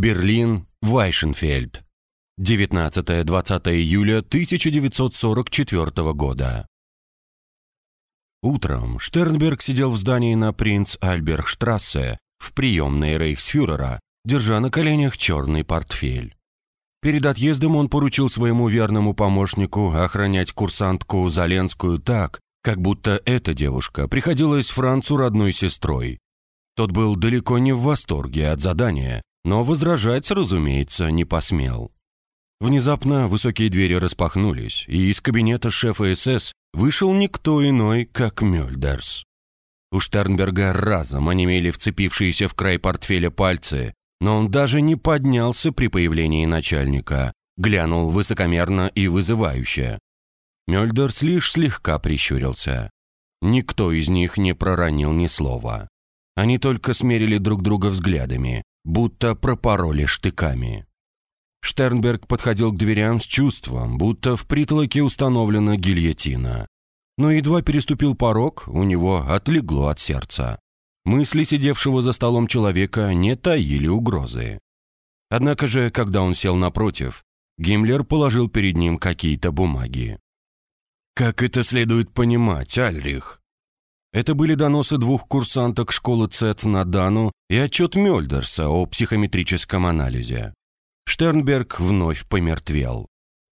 Берлин, Вайшенфельд. 19-20 июля 1944 года. Утром Штернберг сидел в здании на принц Альбергштрассе в приемной рейхсфюрера, держа на коленях черный портфель. Перед отъездом он поручил своему верному помощнику охранять курсантку Заленскую так, как будто эта девушка приходилась Францу родной сестрой. Тот был далеко не в восторге от задания, но возражать, разумеется, не посмел. Внезапно высокие двери распахнулись, и из кабинета шефа СС вышел никто иной, как Мюльдерс. У Штернберга разом онемели вцепившиеся в край портфеля пальцы, но он даже не поднялся при появлении начальника, глянул высокомерно и вызывающе. Мюльдерс лишь слегка прищурился. Никто из них не проронил ни слова. Они только смерили друг друга взглядами, будто пропороли штыками. Штернберг подходил к дверям с чувством, будто в притолоке установлена гильотина. Но едва переступил порог, у него отлегло от сердца. Мысли сидевшего за столом человека не таили угрозы. Однако же, когда он сел напротив, Гиммлер положил перед ним какие-то бумаги. «Как это следует понимать, Альрих?» Это были доносы двух курсанток школы ЦЭТ на Дану и отчет Мёльдерса о психометрическом анализе. Штернберг вновь помертвел.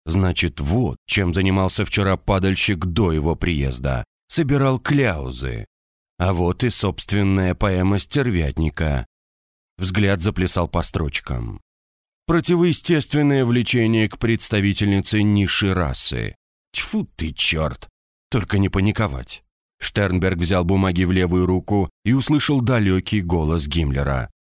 Значит, вот чем занимался вчера падальщик до его приезда. Собирал кляузы. А вот и собственная поэма стервятника. Взгляд заплясал по строчкам. Противоестественное влечение к представительнице низшей расы. Тьфу ты, черт! Только не паниковать. Штернберг взял бумаги в левую руку и услышал далекий голос Гиммлера.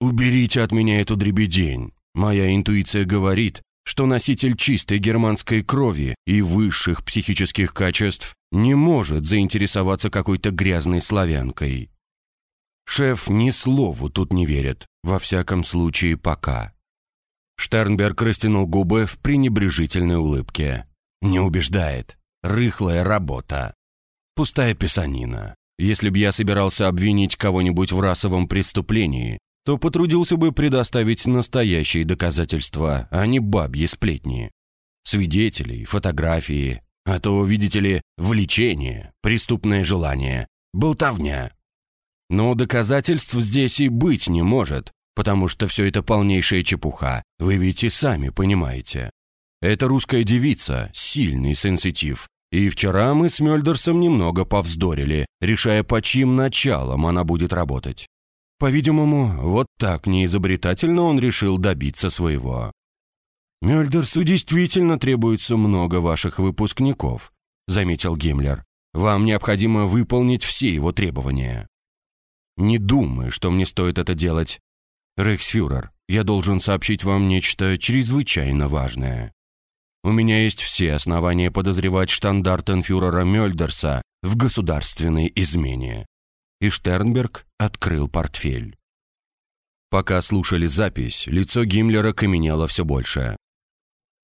«Уберите от меня эту дребедень. Моя интуиция говорит, что носитель чистой германской крови и высших психических качеств не может заинтересоваться какой-то грязной славянкой. Шеф ни слову тут не верит, во всяком случае пока. Штернберг растянул губы в пренебрежительной улыбке. Не убеждает. Рыхлая работа. Пустая писанина. Если б я собирался обвинить кого-нибудь в расовом преступлении, то потрудился бы предоставить настоящие доказательства, а не бабьи сплетни. Свидетелей, фотографии, а то, видите ли, влечение, преступное желание, болтовня. Но доказательств здесь и быть не может, потому что все это полнейшая чепуха, вы ведь и сами понимаете. Это русская девица, сильный сенситив, и вчера мы с Мёльдерсом немного повздорили, решая, по чьим началом она будет работать. По-видимому, вот так неизобретательно он решил добиться своего. «Мёльдерсу действительно требуется много ваших выпускников», заметил Гиммлер. «Вам необходимо выполнить все его требования». «Не думаю, что мне стоит это делать. Рейхсфюрер, я должен сообщить вам нечто чрезвычайно важное. У меня есть все основания подозревать штандартенфюрера Мёльдерса в государственной измене и Штернберг открыл портфель. Пока слушали запись, лицо Гиммлера каменело все больше.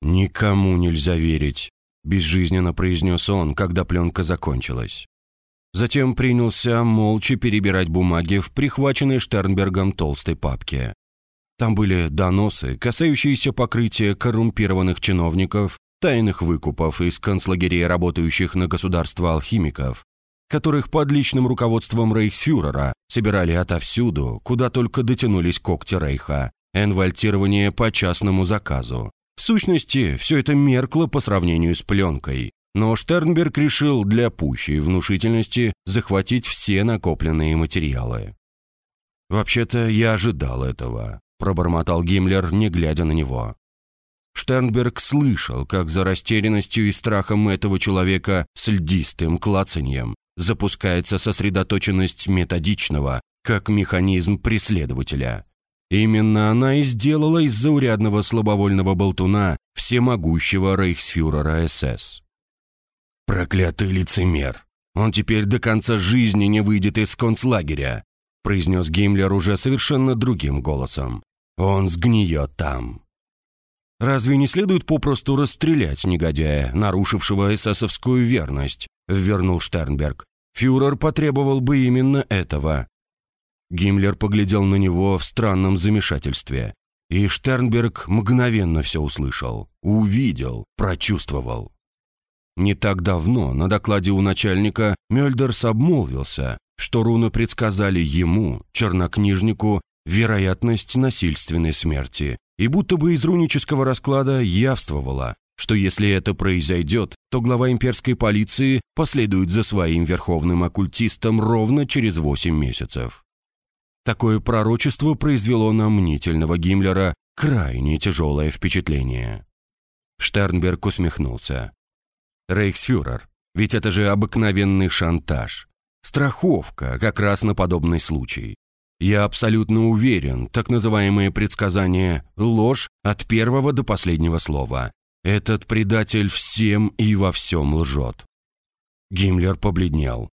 «Никому нельзя верить», – безжизненно произнес он, когда пленка закончилась. Затем принялся молча перебирать бумаги в прихваченной Штернбергом толстой папке. Там были доносы, касающиеся покрытия коррумпированных чиновников, тайных выкупов из концлагерей работающих на государство алхимиков, которых под личным руководством рейхсфюрера собирали отовсюду, куда только дотянулись когти рейха, энвальтирование по частному заказу. В сущности, все это меркло по сравнению с пленкой, но Штернберг решил для пущей внушительности захватить все накопленные материалы. «Вообще-то я ожидал этого», – пробормотал Гиммлер, не глядя на него. Штернберг слышал, как за растерянностью и страхом этого человека с льдистым клацаньем запускается сосредоточенность методичного, как механизм преследователя. Именно она и сделала из заурядного слабовольного болтуна всемогущего рейхсфюрера СС. «Проклятый лицемер! Он теперь до конца жизни не выйдет из концлагеря», произнес Гиммлер уже совершенно другим голосом. «Он сгниет там». Разве не следует попросту расстрелять негодяя, нарушившего эсэсовскую верность? — вернул Штернберг. «Фюрер потребовал бы именно этого». Гиммлер поглядел на него в странном замешательстве. И Штернберг мгновенно все услышал, увидел, прочувствовал. Не так давно на докладе у начальника Мёльдерс обмолвился, что руны предсказали ему, чернокнижнику, вероятность насильственной смерти, и будто бы из рунического расклада явствовало, что если это произойдет, то глава имперской полиции последует за своим верховным оккультистом ровно через 8 месяцев. Такое пророчество произвело на мнительного Гиммлера крайне тяжелое впечатление. Штернберг усмехнулся. «Рейхсфюрер, ведь это же обыкновенный шантаж. Страховка как раз на подобный случай. Я абсолютно уверен, так называемые предсказания – ложь от первого до последнего слова. Этот предатель всем и во всем лжет. Гиммлер побледнел.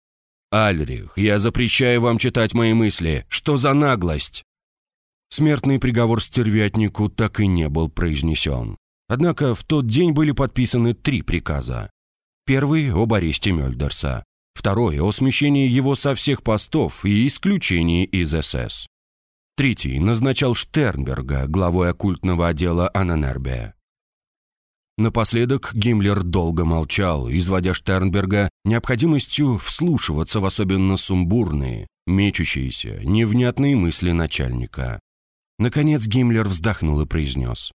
«Альрих, я запрещаю вам читать мои мысли. Что за наглость?» Смертный приговор стервятнику так и не был произнесен. Однако в тот день были подписаны три приказа. Первый – об аресте Мёльдерса. Второй – о смещении его со всех постов и исключении из СС. Третий назначал Штернберга главой оккультного отдела Ананербе. Напоследок Гиммлер долго молчал, изводя Штернберга необходимостью вслушиваться в особенно сумбурные, мечущиеся, невнятные мысли начальника. Наконец Гиммлер вздохнул и произнес.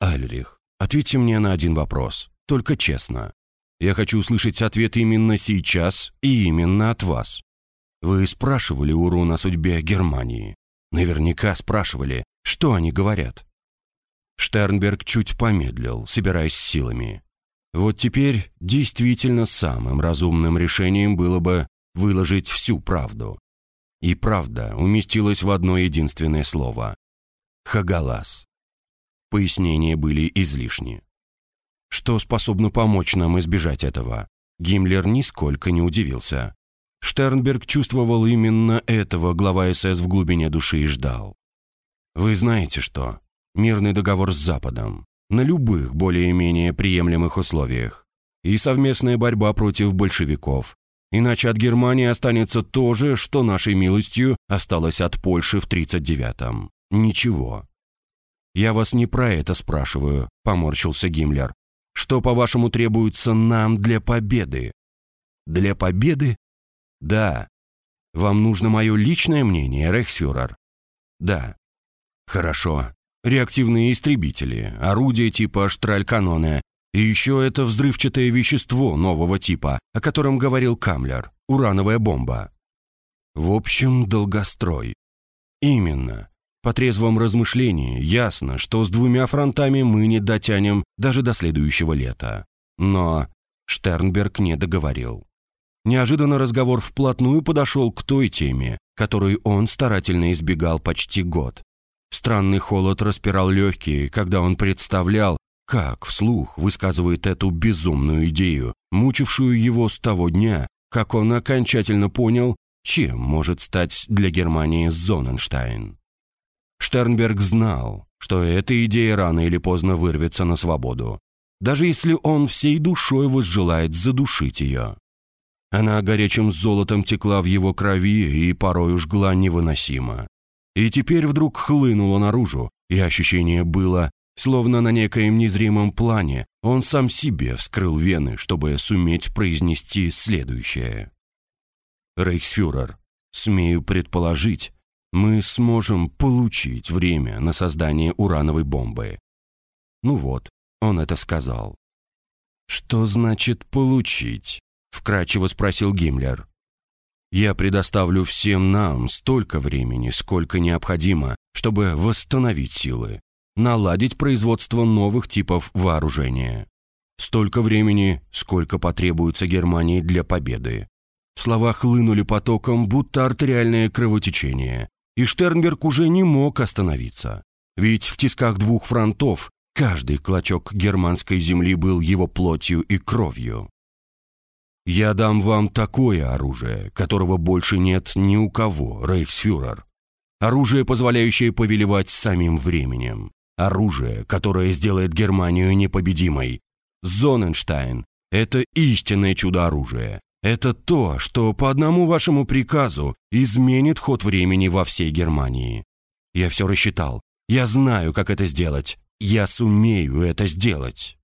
«Альрих, ответьте мне на один вопрос, только честно. Я хочу услышать ответ именно сейчас и именно от вас. Вы спрашивали у Рун о судьбе Германии. Наверняка спрашивали, что они говорят. Штернберг чуть помедлил, собираясь силами. Вот теперь действительно самым разумным решением было бы выложить всю правду. И правда уместилась в одно единственное слово – «хагалас». Пояснения были излишни. Что способно помочь нам избежать этого? Гиммлер нисколько не удивился. Штернберг чувствовал именно этого глава СС в глубине души и ждал. «Вы знаете что? мирный договор с Западом на любых более-менее приемлемых условиях и совместная борьба против большевиков. Иначе от Германии останется то же, что нашей милостью осталось от Польши в 39-м. Ничего. «Я вас не про это спрашиваю», — поморщился Гиммлер. «Что, по-вашему, требуется нам для победы?» «Для победы?» «Да. Вам нужно мое личное мнение, Рейхсфюрер?» «Да». «Хорошо реактивные истребители, орудия типа Штральканоне, и еще это взрывчатое вещество нового типа, о котором говорил Камлер, урановая бомба. В общем, долгострой. Именно. По трезвом размышлении ясно, что с двумя фронтами мы не дотянем даже до следующего лета. Но Штернберг не договорил. Неожиданно разговор вплотную подошел к той теме, которой он старательно избегал почти год. Странный холод распирал легкие, когда он представлял, как вслух высказывает эту безумную идею, мучившую его с того дня, как он окончательно понял, чем может стать для Германии Зоненштайн. Штернберг знал, что эта идея рано или поздно вырвется на свободу, даже если он всей душой возжелает задушить ее. Она горячим золотом текла в его крови и порой жгла невыносимо и теперь вдруг хлынуло наружу, и ощущение было, словно на некоем незримом плане он сам себе вскрыл вены, чтобы суметь произнести следующее. «Рейхсфюрер, смею предположить, мы сможем получить время на создание урановой бомбы». Ну вот, он это сказал. «Что значит «получить»?» — вкратчиво спросил Гиммлер. Я предоставлю всем нам столько времени, сколько необходимо, чтобы восстановить силы, наладить производство новых типов вооружения. Столько времени, сколько потребуется Германии для победы. Слова хлынули потоком, будто артериальное кровотечение, и Штернберг уже не мог остановиться. Ведь в тисках двух фронтов каждый клочок германской земли был его плотью и кровью. Я дам вам такое оружие, которого больше нет ни у кого, рейхсфюрер. Оружие, позволяющее повелевать самим временем. Оружие, которое сделает Германию непобедимой. Зоненштайн – это истинное чудо-оружие. Это то, что по одному вашему приказу изменит ход времени во всей Германии. Я все рассчитал. Я знаю, как это сделать. Я сумею это сделать».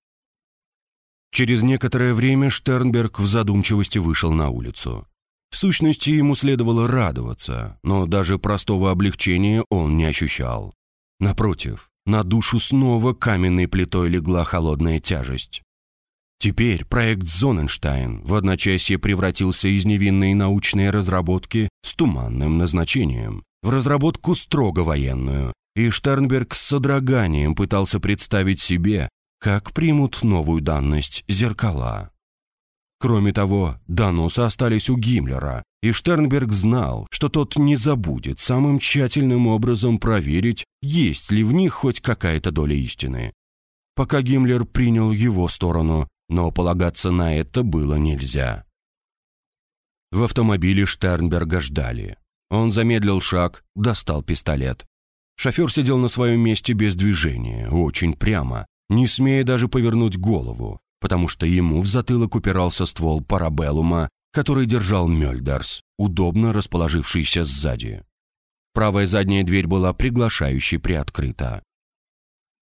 Через некоторое время Штернберг в задумчивости вышел на улицу. В сущности, ему следовало радоваться, но даже простого облегчения он не ощущал. Напротив, на душу снова каменной плитой легла холодная тяжесть. Теперь проект «Зоненштайн» в одночасье превратился из невинной научной разработки с туманным назначением в разработку строго военную, и Штернберг с содроганием пытался представить себе, как примут новую данность зеркала. Кроме того, доносы остались у Гиммлера, и Штернберг знал, что тот не забудет самым тщательным образом проверить, есть ли в них хоть какая-то доля истины. Пока Гиммлер принял его сторону, но полагаться на это было нельзя. В автомобиле Штернберга ждали. Он замедлил шаг, достал пистолет. Шофер сидел на своем месте без движения, очень прямо, не смея даже повернуть голову, потому что ему в затылок упирался ствол парабеллума, который держал Мёльдерс, удобно расположившийся сзади. Правая задняя дверь была приглашающей приоткрыта.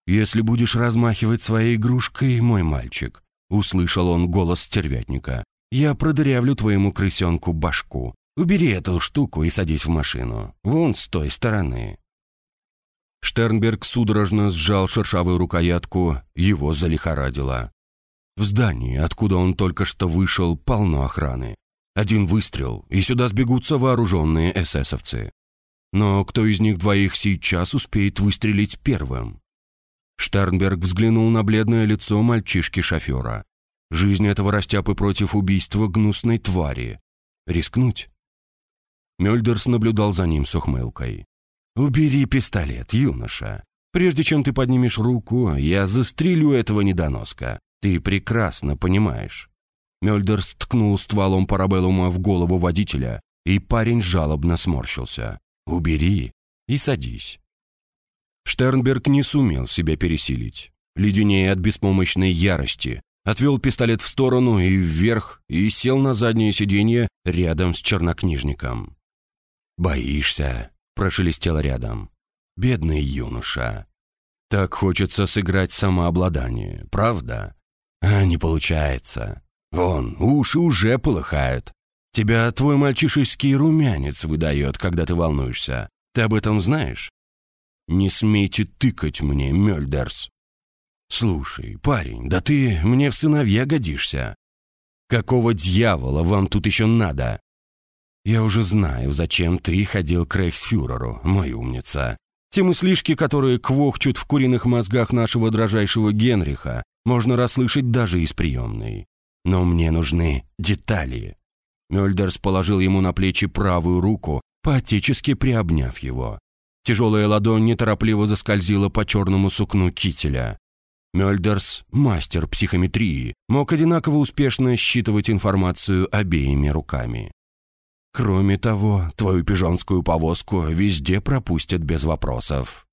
«Если будешь размахивать своей игрушкой, мой мальчик», — услышал он голос стервятника, «я продырявлю твоему крысенку башку. Убери эту штуку и садись в машину. Вон с той стороны». Штернберг судорожно сжал шершавую рукоятку, его залихорадило. В здании, откуда он только что вышел, полно охраны. Один выстрел, и сюда сбегутся вооруженные эсэсовцы. Но кто из них двоих сейчас успеет выстрелить первым? Штернберг взглянул на бледное лицо мальчишки-шофера. Жизнь этого растяпы против убийства гнусной твари. Рискнуть? Мёльдерс наблюдал за ним с ухмылкой. «Убери пистолет, юноша. Прежде чем ты поднимешь руку, я застрелю этого недоноска. Ты прекрасно понимаешь». Мёльдер сткнул стволом парабеллума в голову водителя, и парень жалобно сморщился. «Убери и садись». Штернберг не сумел себя пересилить. Леденее от беспомощной ярости, отвел пистолет в сторону и вверх и сел на заднее сиденье рядом с чернокнижником. «Боишься?» – прошелестел рядом. «Бедный юноша. Так хочется сыграть самообладание, правда? А не получается. Вон, уши уже полыхают. Тебя твой мальчишеский румянец выдает, когда ты волнуешься. Ты об этом знаешь? Не смейте тыкать мне, Мёльдерс. Слушай, парень, да ты мне в сыновья годишься. Какого дьявола вам тут еще надо? Я уже знаю, зачем ты ходил к рейхсфюреру, мой умница. Те мыслишки, которые квохчут в куриных мозгах нашего дрожайшего Генриха, можно расслышать даже из приемной. Но мне нужны детали». Мёльдерс положил ему на плечи правую руку, поотечески приобняв его. Тяжелая ладонь неторопливо заскользила по черному сукну кителя. Мёльдерс, мастер психометрии, мог одинаково успешно считывать информацию обеими руками. Кроме того, твою пижонскую повозку везде пропустят без вопросов.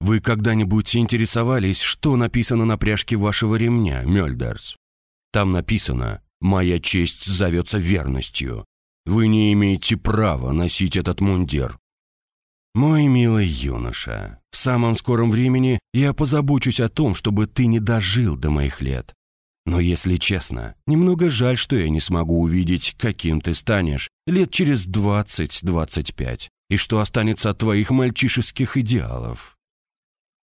Вы когда-нибудь интересовались, что написано на пряжке вашего ремня, Мёльдерс? Там написано «Моя честь зовется верностью. Вы не имеете права носить этот мундир». Мой милый юноша, в самом скором времени я позабочусь о том, чтобы ты не дожил до моих лет. Но если честно, немного жаль, что я не смогу увидеть, каким ты станешь лет через 20-25, и что останется от твоих мальчишеских идеалов.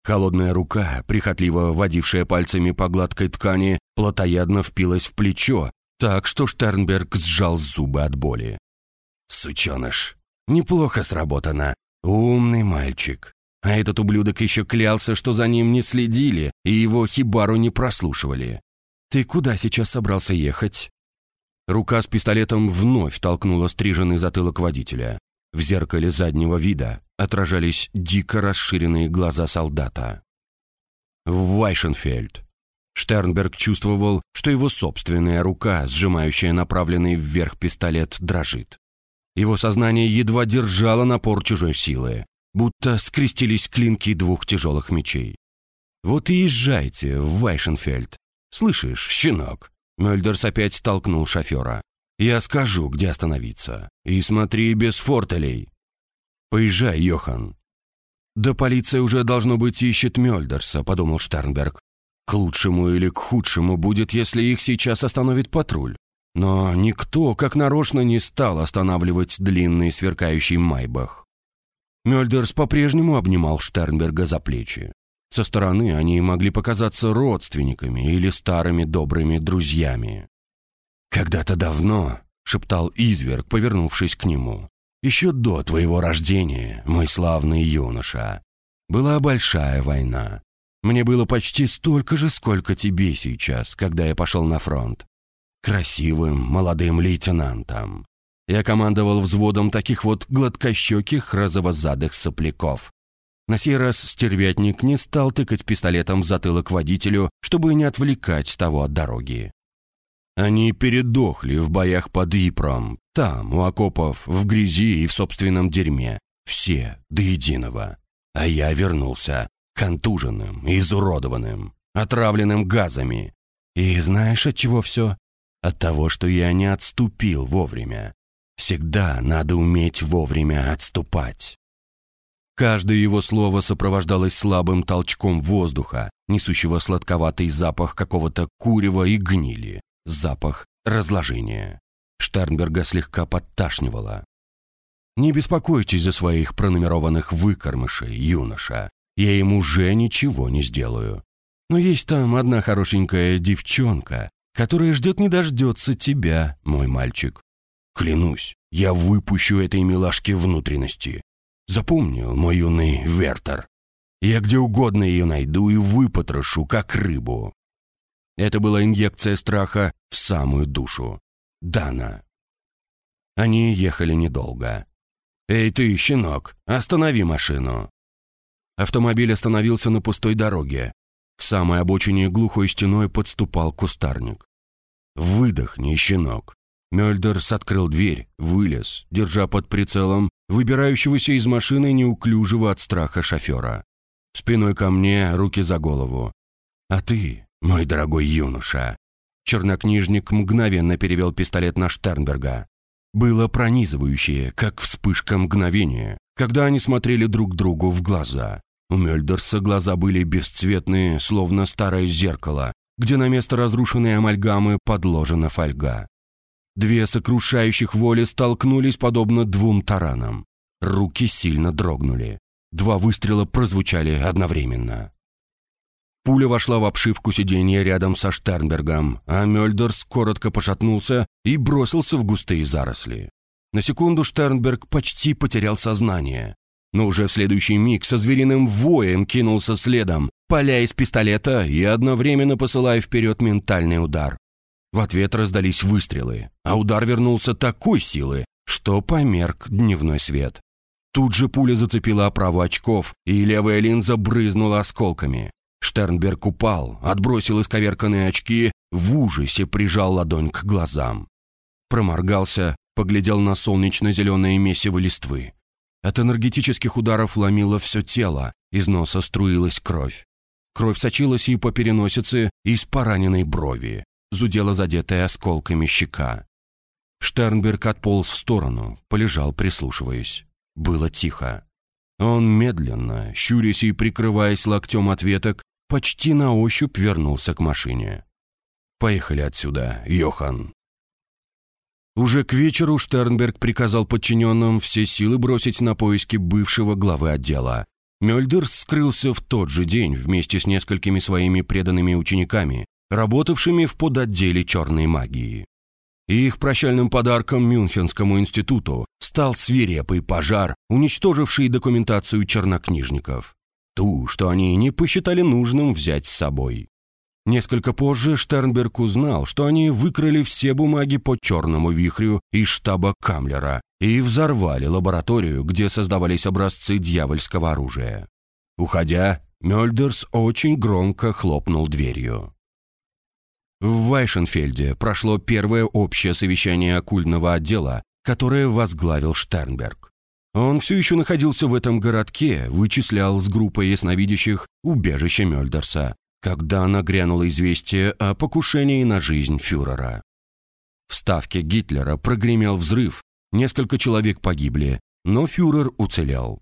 Холодная рука, прихотливо водившая пальцами по гладкой ткани, плотоядно впилась в плечо, так что Штернберг сжал зубы от боли. «Сученыш, неплохо сработано. Умный мальчик. А этот ублюдок еще клялся, что за ним не следили и его хибару не прослушивали. Ты куда сейчас собрался ехать?» Рука с пистолетом вновь толкнула стриженный затылок водителя. В зеркале заднего вида отражались дико расширенные глаза солдата. В Вайшенфельд. Штернберг чувствовал, что его собственная рука, сжимающая направленный вверх пистолет, дрожит. Его сознание едва держало напор чужой силы, будто скрестились клинки двух тяжелых мечей. «Вот и езжайте в Вайшенфельд. Слышишь, щенок?» Мельдерс опять толкнул шофера. «Я скажу, где остановиться. И смотри без фортелей». Поезжай, Йохан». «Да полиция уже, должно быть, ищет Мёльдерса», — подумал Штернберг. «К лучшему или к худшему будет, если их сейчас остановит патруль». Но никто, как нарочно, не стал останавливать длинный сверкающий майбах. Мёльдерс по-прежнему обнимал Штернберга за плечи. Со стороны они могли показаться родственниками или старыми добрыми друзьями. «Когда-то давно», — шептал изверг, повернувшись к нему, «еще до твоего рождения, мой славный юноша, была большая война. Мне было почти столько же, сколько тебе сейчас, когда я пошел на фронт. Красивым молодым лейтенантом. Я командовал взводом таких вот гладкощеких розовозадых сопляков. На сей раз стервятник не стал тыкать пистолетом в затылок водителю, чтобы не отвлекать того от дороги. Они передохли в боях под Ипром, там, у окопов, в грязи и в собственном дерьме. Все, до единого. А я вернулся, контуженным, изуродованным, отравленным газами. И знаешь, от чего все? От того, что я не отступил вовремя. Всегда надо уметь вовремя отступать. Каждое его слово сопровождалось слабым толчком воздуха, несущего сладковатый запах какого-то курева и гнили запах разложения. Штернберга слегка подташнивало. «Не беспокойтесь за своих пронумерованных выкормышей, юноша. Я им уже ничего не сделаю. Но есть там одна хорошенькая девчонка, которая ждет не дождется тебя, мой мальчик. Клянусь, я выпущу этой милашке внутренности. Запомнил, мой юный Вертер. Я где угодно ее найду и выпотрошу, как рыбу. Это была инъекция страха в самую душу. Дана. Они ехали недолго. «Эй ты, щенок, останови машину!» Автомобиль остановился на пустой дороге. К самой обочине глухой стеной подступал кустарник. «Выдохни, щенок!» Мёльдерс открыл дверь, вылез, держа под прицелом выбирающегося из машины неуклюжего от страха шофера. Спиной ко мне, руки за голову. «А ты, «Мой дорогой юноша!» Чернокнижник мгновенно перевел пистолет на Штернберга. Было пронизывающее, как вспышка мгновения, когда они смотрели друг другу в глаза. У Мёльдерса глаза были бесцветные, словно старое зеркало, где на место разрушенной амальгамы подложена фольга. Две сокрушающих воли столкнулись подобно двум таранам. Руки сильно дрогнули. Два выстрела прозвучали одновременно. Пуля вошла в обшивку сиденья рядом со Штернбергом, а Мёльдерс коротко пошатнулся и бросился в густые заросли. На секунду Штернберг почти потерял сознание, но уже в следующий миг со звериным воем кинулся следом, поля из пистолета и одновременно посылая вперед ментальный удар. В ответ раздались выстрелы, а удар вернулся такой силы, что померк дневной свет. Тут же пуля зацепила оправу очков, и левая линза брызнула осколками. Штернберг упал, отбросил исковерканные очки, в ужасе прижал ладонь к глазам. Проморгался, поглядел на солнечно-зеленые месиво листвы. От энергетических ударов ломило все тело, из носа струилась кровь. Кровь сочилась и по переносице, и с пораненной брови, зудела задетая осколками щека. Штернберг отполз в сторону, полежал, прислушиваясь. Было тихо. Он медленно, щурясь и прикрываясь локтем от веток, почти на ощупь вернулся к машине. «Поехали отсюда, Йохан». Уже к вечеру Штернберг приказал подчиненным все силы бросить на поиски бывшего главы отдела. Мёльдерс скрылся в тот же день вместе с несколькими своими преданными учениками, работавшими в подотделе черной магии. Их прощальным подарком Мюнхенскому институту стал свирепый пожар, уничтоживший документацию чернокнижников ту, что они не посчитали нужным взять с собой. Несколько позже Штернберг узнал, что они выкрали все бумаги по черному вихрю из штаба Камлера и взорвали лабораторию, где создавались образцы дьявольского оружия. Уходя, Мёльдерс очень громко хлопнул дверью. В Вайшенфельде прошло первое общее совещание оккультного отдела, которое возглавил Штернберг. Он все еще находился в этом городке, вычислял с группой ясновидящих убежище Мёльдерса, когда нагрянуло известие о покушении на жизнь фюрера. В ставке Гитлера прогремел взрыв, несколько человек погибли, но фюрер уцелел.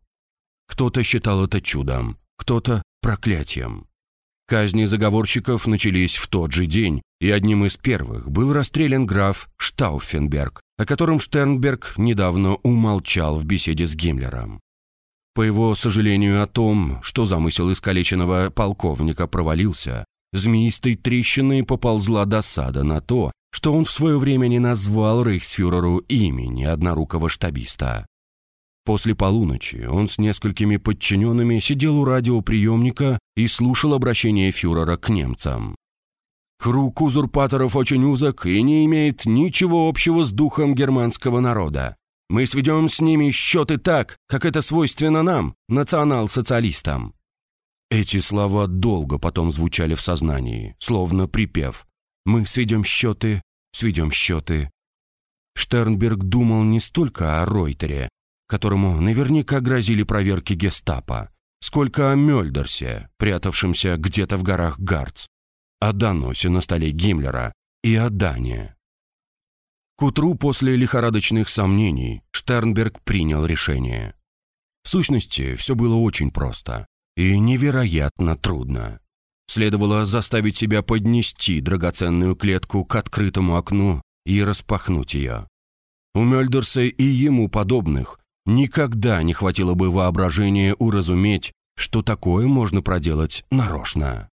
Кто-то считал это чудом, кто-то проклятием. Казни заговорщиков начались в тот же день, и одним из первых был расстрелян граф Штауфенберг, о котором Штернберг недавно умолчал в беседе с Гиммлером. По его сожалению о том, что замысел искалеченного полковника провалился, змеистой трещиной поползла досада на то, что он в свое время не назвал рейхсфюреру имени однорукого штабиста. После полуночи он с несколькими подчиненными сидел у радиоприемника и слушал обращение фюрера к немцам. Круг узурпаторов очень узок и не имеет ничего общего с духом германского народа. Мы сведем с ними счеты так, как это свойственно нам, национал-социалистам». Эти слова долго потом звучали в сознании, словно припев. «Мы сведем счеты, сведем счеты». Штернберг думал не столько о Ройтере, которому наверняка грозили проверки гестапо, сколько о Мёльдерсе, прятавшемся где-то в горах Гарц, о доносе на столе Гиммлера и о Дане. К утру после лихорадочных сомнений Штернберг принял решение. В сущности, все было очень просто и невероятно трудно. Следовало заставить себя поднести драгоценную клетку к открытому окну и распахнуть ее. У Мёльдерса и ему подобных никогда не хватило бы воображения уразуметь, что такое можно проделать нарочно.